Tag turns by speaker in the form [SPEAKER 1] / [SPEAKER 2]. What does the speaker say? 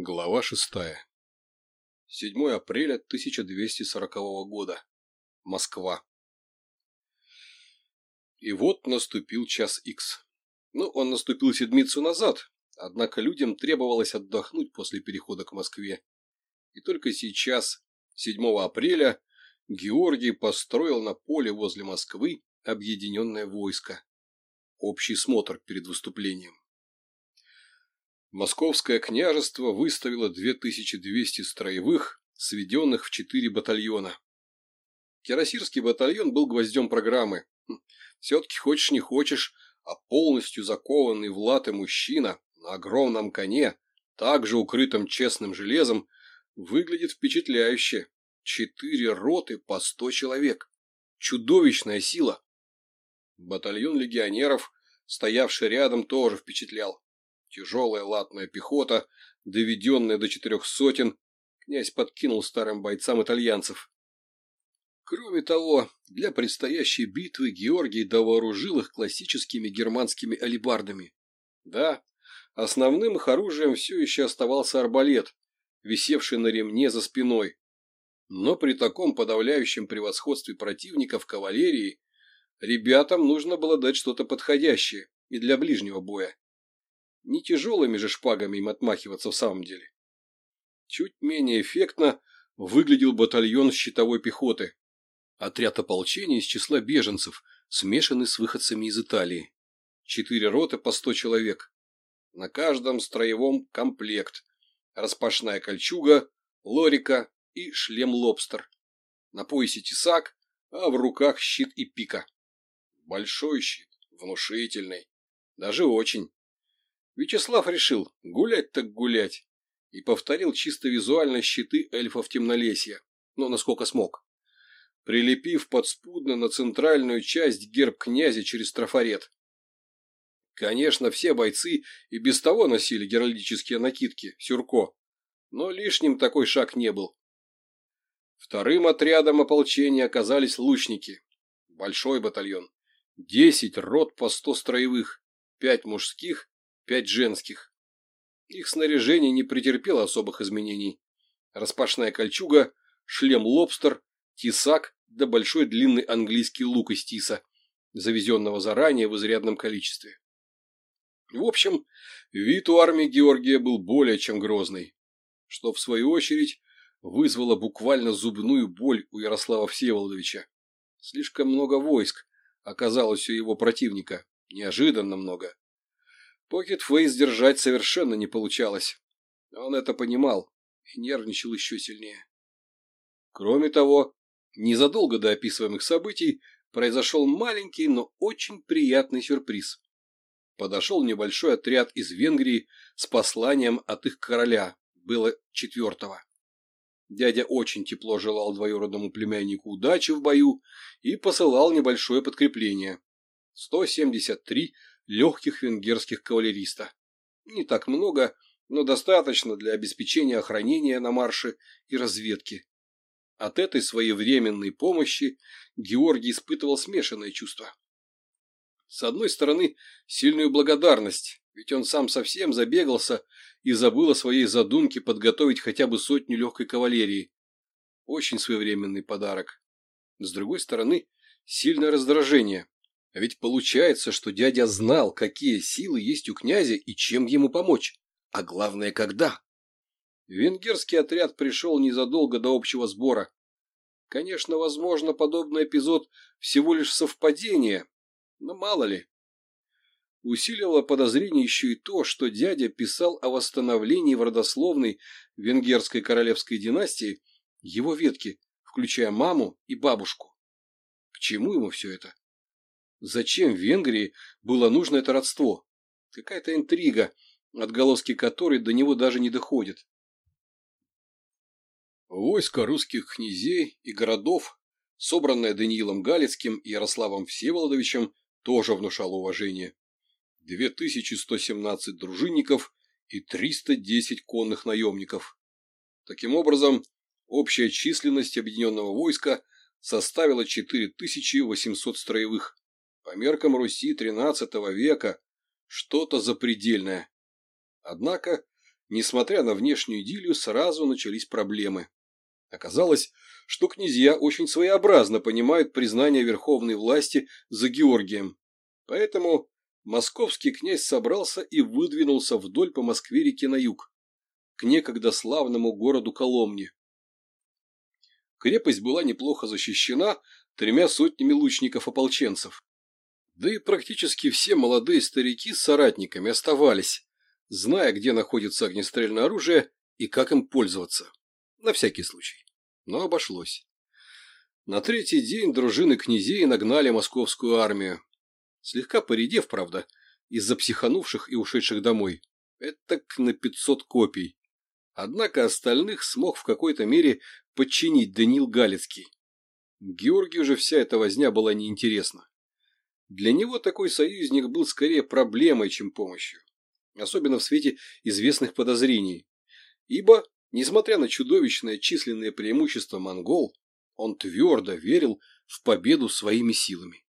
[SPEAKER 1] Глава шестая. 7 апреля 1240 года. Москва. И вот наступил час X. Ну, он наступил седмицу назад, однако людям требовалось отдохнуть после перехода к Москве. И только сейчас, 7 апреля, Георгий построил на поле возле Москвы объединенное войско. Общий смотр перед выступлением. Московское княжество выставило 2200 строевых, сведенных в четыре батальона. Кирасирский батальон был гвоздем программы. Хм, Все-таки хочешь не хочешь, а полностью закованный в латы мужчина на огромном коне, также укрытым честным железом, выглядит впечатляюще. Четыре роты по сто человек. Чудовищная сила. Батальон легионеров, стоявший рядом, тоже впечатлял. Тяжелая латная пехота, доведенная до четырех сотен, князь подкинул старым бойцам итальянцев. Кроме того, для предстоящей битвы Георгий довооружил их классическими германскими алебардами. Да, основным их оружием все еще оставался арбалет, висевший на ремне за спиной. Но при таком подавляющем превосходстве противников кавалерии ребятам нужно было дать что-то подходящее и для ближнего боя. Не тяжелыми же шпагами им отмахиваться в самом деле. Чуть менее эффектно выглядел батальон щитовой пехоты. Отряд ополчения из числа беженцев, смешанный с выходцами из Италии. Четыре роты по сто человек. На каждом строевом комплект. Распашная кольчуга, лорика и шлем-лобстер. На поясе тесак, а в руках щит и пика. Большой щит, внушительный, даже очень. Вячеслав решил гулять так гулять и повторил чисто визуально щиты эльфов темнолесья, но насколько смог. Прилепив подспудно на центральную часть герб князя через трафарет. Конечно, все бойцы и без того носили геральдические накидки, сюрко, но лишним такой шаг не был. Вторым отрядом ополчения оказались лучники. Большой батальон. Десять рот по сто строевых, пять мужских пять женских. Их снаряжение не претерпело особых изменений. Распашная кольчуга, шлем-лобстер, тесак да большой длинный английский лук из тиса, завезенного заранее в изрядном количестве. В общем, вид у армии Георгия был более чем грозный, что, в свою очередь, вызвало буквально зубную боль у Ярослава Всеволодовича. Слишком много войск оказалось у его противника, неожиданно много. Покет Фейс держать совершенно не получалось. Он это понимал и нервничал еще сильнее. Кроме того, незадолго до описываемых событий произошел маленький, но очень приятный сюрприз. Подошел небольшой отряд из Венгрии с посланием от их короля, было четвертого. Дядя очень тепло желал двоюродному племяннику удачи в бою и посылал небольшое подкрепление. 173 легких венгерских кавалериста Не так много, но достаточно для обеспечения охранения на марше и разведки. От этой своевременной помощи Георгий испытывал смешанное чувство. С одной стороны, сильную благодарность, ведь он сам совсем забегался и забыл о своей задумке подготовить хотя бы сотню легкой кавалерии. Очень своевременный подарок. С другой стороны, сильное раздражение. А ведь получается, что дядя знал, какие силы есть у князя и чем ему помочь. А главное, когда. Венгерский отряд пришел незадолго до общего сбора. Конечно, возможно, подобный эпизод всего лишь совпадение, но мало ли. Усилило подозрение еще и то, что дядя писал о восстановлении в родословной венгерской королевской династии его ветки, включая маму и бабушку. К чему ему все это? Зачем в Венгрии было нужно это родство? Какая-то интрига, отголоски которой до него даже не доходят. Войско русских князей и городов, собранное Даниилом Галицким и Ярославом Всеволодовичем, тоже внушало уважение. 2117 дружинников и 310 конных наемников. Таким образом, общая численность объединенного войска составила 4800 строевых, по меркам Руси XIII века что-то запредельное. Однако, несмотря на внешнюю идиллию, сразу начались проблемы. Оказалось, что князья очень своеобразно понимают признание верховной власти за Георгием. Поэтому московский князь собрался и выдвинулся вдоль по Москве-реке на юг, к некогда славному городу Коломне. Крепость была неплохо защищена тремя сотнями лучников-ополченцев. Да и практически все молодые старики с соратниками оставались, зная, где находится огнестрельное оружие и как им пользоваться. На всякий случай. Но обошлось. На третий день дружины князей нагнали московскую армию. Слегка поредев, правда, из-за психанувших и ушедших домой. Это к на 500 копий. Однако остальных смог в какой-то мере подчинить Даниил Галицкий. Георгию же вся эта возня была неинтересна. Для него такой союзник был скорее проблемой, чем помощью. Особенно в свете известных подозрений. Ибо, несмотря на чудовищное численное преимущество монгол, он твердо верил в победу своими силами.